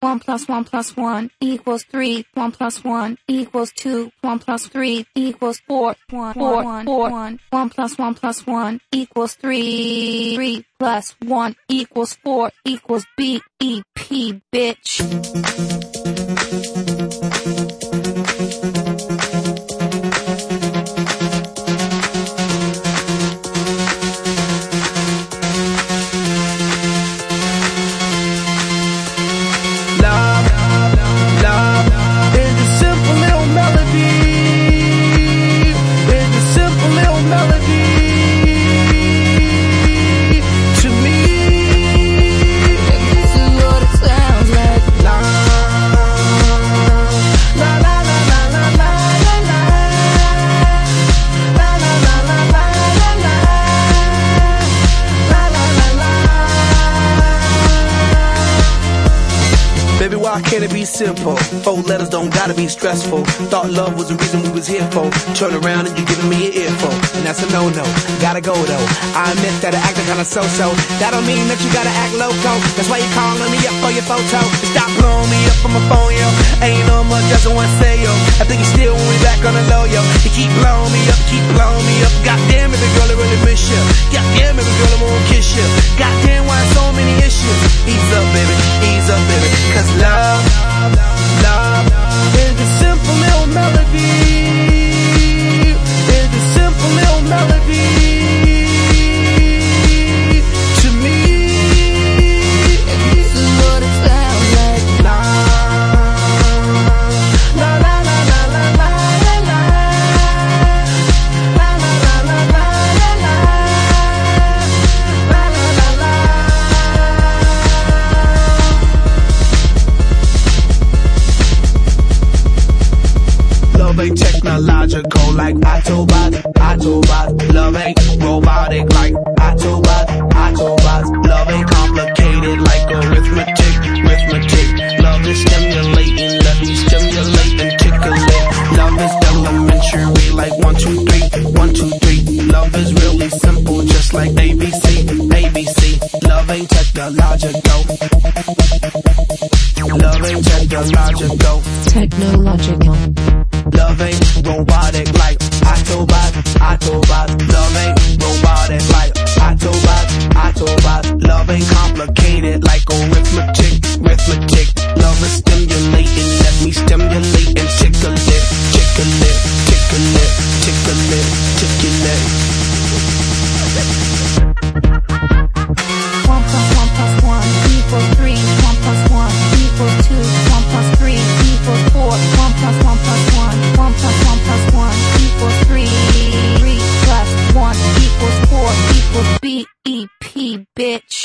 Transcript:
1 plus 1 plus 1 equals 3, 1 plus 1 equals 2, 1 plus 3 equals 4, 1, 4, 1, 1, 1 plus 1 plus 1 equals 3, 3 plus 1 equals 4 equals B, E, P, bitch. Baby, why can't it be simple? Four letters don't gotta be stressful. Thought love was the reason we was here for. Turn around and you're giving me an earful. And that's a no-no. Gotta go though. I admit that I acted kinda so-so. That don't mean that you gotta act loco. That's why you calling me up for your photo. Stop blowing me up on my phone, yo. Ain't no much else I wanna say, yo. I think you still want me back on the low, yo. You keep blowing me up, keep blowing me up. god Goddamn, baby girl, I really miss you. Technological like Autobot, Autobot. Love ain't robotic like Autobot, Autobot. Love ain't complicated like arithmetic, arithmetic. Love is stimulating, let me stimulate and tickle it. Love is elementary like one, two, three, one, two, three. Love is really simple, just like ABC, ABC. Love ain't technological. Love ain't technological. Technological. Love ain't robotic like Autobot, Autobot. Love ain't robotic like Autobot, Autobot. Love ain't complicated like arithmetic, arithmetic. B E P bitch.